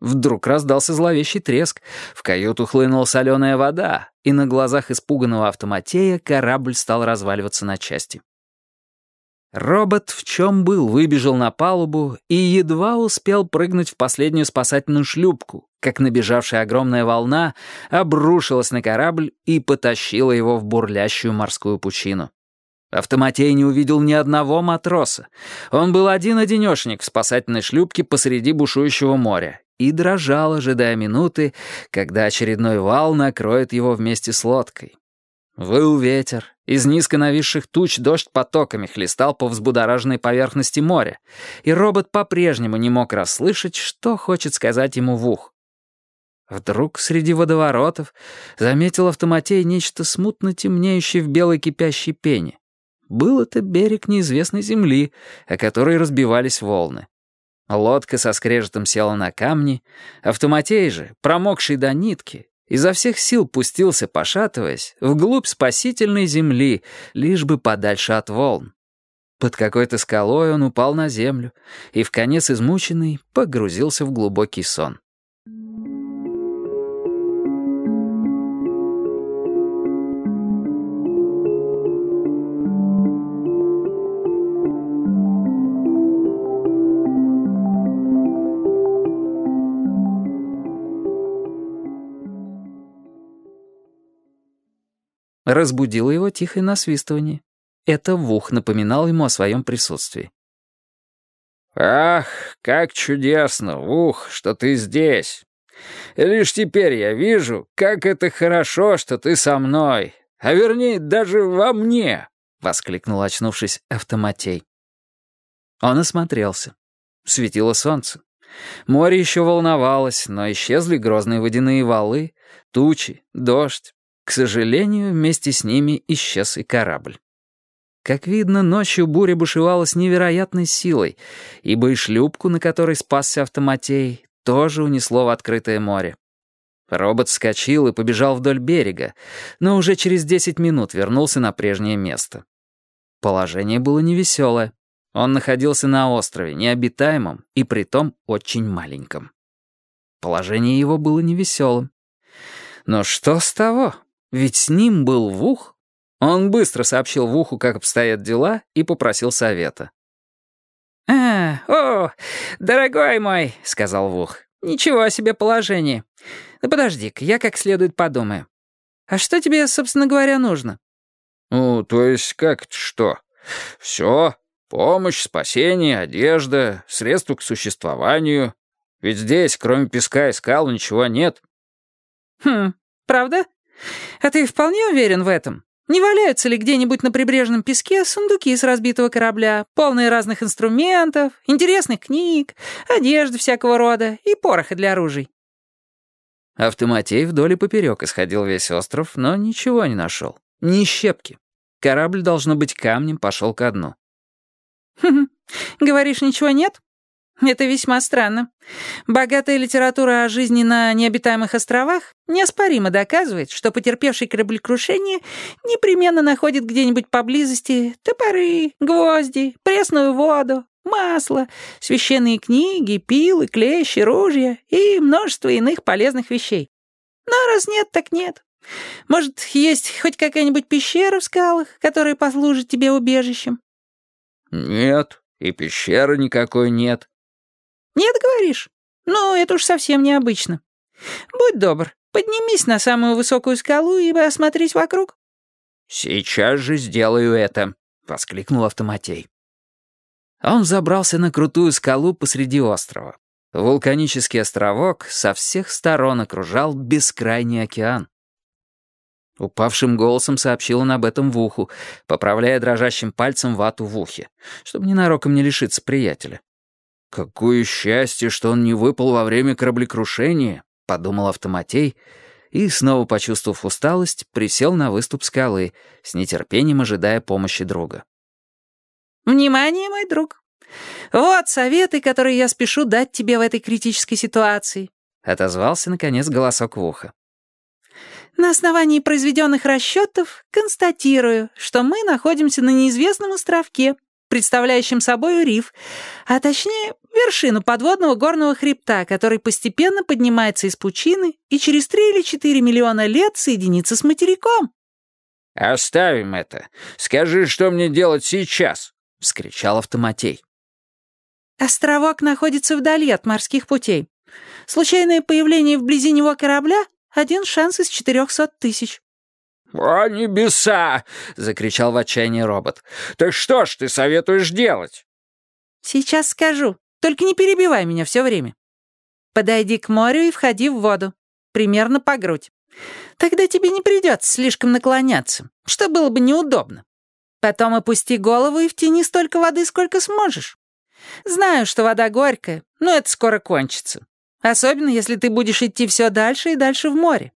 Вдруг раздался зловещий треск, в каюту хлынула соленая вода, и на глазах испуганного автоматея корабль стал разваливаться на части. Робот в чем был выбежал на палубу и едва успел прыгнуть в последнюю спасательную шлюпку, как набежавшая огромная волна обрушилась на корабль и потащила его в бурлящую морскую пучину. Автоматей не увидел ни одного матроса. Он был один-одинешник в спасательной шлюпке посреди бушующего моря и дрожал, ожидая минуты, когда очередной вал накроет его вместе с лодкой. Выл ветер, из низко нависших туч дождь потоками хлестал по взбудораженной поверхности моря, и робот по-прежнему не мог расслышать, что хочет сказать ему в ух. Вдруг среди водоворотов заметил автоматей нечто смутно темнеющее в белой кипящей пене. Был это берег неизвестной земли, о которой разбивались волны. Лодка со скрежетом села на камни, автоматей же, промокший до нитки, изо всех сил пустился, пошатываясь, вглубь спасительной земли, лишь бы подальше от волн. Под какой-то скалой он упал на землю и, в конец измученный, погрузился в глубокий сон. Разбудило его тихое насвистывание. Это Вух напоминал ему о своем присутствии. «Ах, как чудесно, Вух, что ты здесь! Лишь теперь я вижу, как это хорошо, что ты со мной, а вернее, даже во мне!» — воскликнул, очнувшись, автоматей. Он осмотрелся. Светило солнце. Море еще волновалось, но исчезли грозные водяные валы, тучи, дождь, к сожалению, вместе с ними исчез и корабль. Как видно, ночью буря бушевала с невероятной силой, ибо и шлюпку, на которой спасся автоматей, тоже унесло в открытое море. Робот вскочил и побежал вдоль берега, но уже через десять минут вернулся на прежнее место. Положение было невеселое. Он находился на острове, необитаемом и притом очень маленьком. Положение его было невеселым. Но что с того? Ведь с ним был Вух. Он быстро сообщил Вуху, как обстоят дела, и попросил совета. «А, о, дорогой мой», — сказал Вух, — «ничего себе положение. Ну подожди-ка, я как следует подумаю. А что тебе, собственно говоря, нужно?» «Ну, то есть как что? Все. Помощь, спасение, одежда, средства к существованию. Ведь здесь, кроме песка и скал, ничего нет». «Хм, правда?» «А ты вполне уверен в этом? Не валяются ли где-нибудь на прибрежном песке сундуки с разбитого корабля, полные разных инструментов, интересных книг, одежды всякого рода и пороха для оружий?» Автоматей вдоль и поперек исходил весь остров, но ничего не нашел. Ни щепки. Корабль, должно быть, камнем пошел ко дну. «Хм, говоришь, ничего нет?» Это весьма странно. Богатая литература о жизни на необитаемых островах неоспоримо доказывает, что потерпевший кораблекрушение непременно находит где-нибудь поблизости топоры, гвозди, пресную воду, масло, священные книги, пилы, клещи, ружья и множество иных полезных вещей. Но раз нет, так нет. Может, есть хоть какая-нибудь пещера в скалах, которая послужит тебе убежищем? Нет, и пещеры никакой нет. «Нет, говоришь? Ну, это уж совсем необычно. Будь добр, поднимись на самую высокую скалу и осмотрись вокруг». «Сейчас же сделаю это», — воскликнул автоматей. Он забрался на крутую скалу посреди острова. Вулканический островок со всех сторон окружал бескрайний океан. Упавшим голосом сообщил он об этом в уху, поправляя дрожащим пальцем вату в ухе, чтобы ненароком не лишиться приятеля. «Какое счастье, что он не выпал во время кораблекрушения», — подумал автоматей, и, снова почувствовав усталость, присел на выступ скалы, с нетерпением ожидая помощи друга. «Внимание, мой друг! Вот советы, которые я спешу дать тебе в этой критической ситуации», — отозвался, наконец, голосок в ухо. «На основании произведенных расчетов констатирую, что мы находимся на неизвестном островке, представляющим собой риф, а точнее вершину подводного горного хребта, который постепенно поднимается из пучины и через три или четыре миллиона лет соединится с материком. «Оставим это. Скажи, что мне делать сейчас?» — вскричал автоматей. Островок находится вдали от морских путей. Случайное появление вблизи него корабля — один шанс из четырехсот тысяч. «О, небеса!» — закричал в отчаянии робот. «Так что ж ты советуешь делать?» «Сейчас скажу. Только не перебивай меня все время. Подойди к морю и входи в воду. Примерно по грудь. Тогда тебе не придется слишком наклоняться, что было бы неудобно. Потом опусти голову и втяни столько воды, сколько сможешь. Знаю, что вода горькая, но это скоро кончится. Особенно, если ты будешь идти все дальше и дальше в море.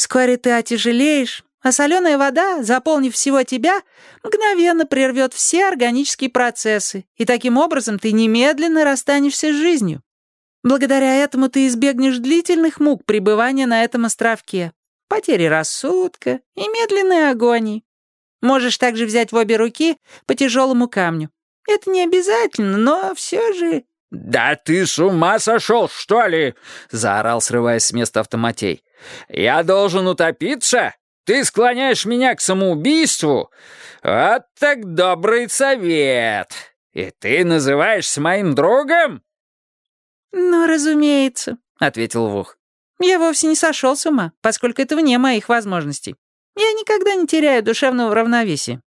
Вскоре ты отяжелеешь, а соленая вода, заполнив всего тебя, мгновенно прервет все органические процессы, и таким образом ты немедленно расстанешься с жизнью. Благодаря этому ты избегнешь длительных мук пребывания на этом островке, потери рассудка и медленной агонии. Можешь также взять в обе руки по тяжелому камню. Это не обязательно, но все же...» «Да ты с ума сошел, что ли?» — заорал, срываясь с места автоматей. «Я должен утопиться? Ты склоняешь меня к самоубийству? Вот так добрый совет! И ты называешься моим другом?» «Ну, разумеется», — ответил Вух. «Я вовсе не сошел с ума, поскольку это вне моих возможностей. Я никогда не теряю душевного равновесия.